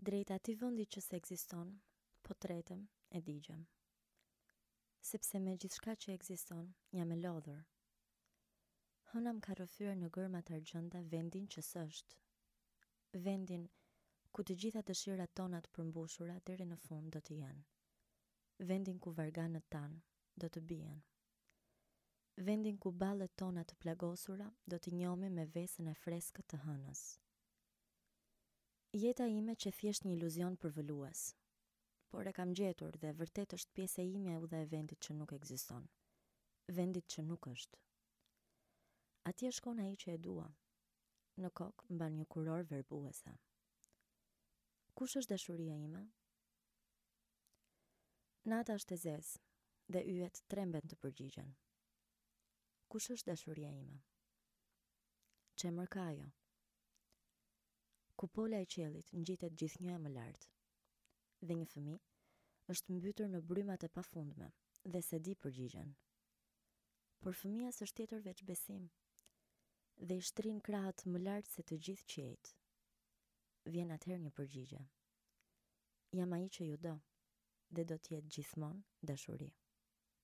Drejt atij vëndi që s'ekziston, po tretem e digjem. Sepse me gjithçka që ekziston, jam e lodhur. Hëna m'ka rrëfyer në gërma t'argjënta vendin që s'është. Vendin, ku të gjitha dëshirat tona të përmbushura deri në fund do të jenë. Vendin ku varganët tanë do të bien. Vendin ku ballet tona të plagosura do t'i njomim me vesën e freskët të hënës. Jeta ime qe thjesht një iluzion përvëlues. Por e kam gjetur dhe vërtet është pjesë e imja udha e vendit që nuk ekziston. Vendit që nuk është. Atje shkon ai që e dua. Në kokë mban një kurorë verbuese. Kush është dashuria ime? Nata është e zezë dhe yjet tremben të përgjigjen. Kush është dashuria ime? Ç'emër ka ajo? Kupola e qiellit ngjitet gjithnjë e më lart. Dhe një fëmijë është mbytur në brymat e pafundme dhe s'e di përgjigjen. Por fëmija s'është tjetër veç besim. Dhe i shtrin krahët më lart se të gjithë qiejtë. Vjen atëherë një përgjigje. Jam ai që ju do dhe do të jetë gjithmonë dashuri.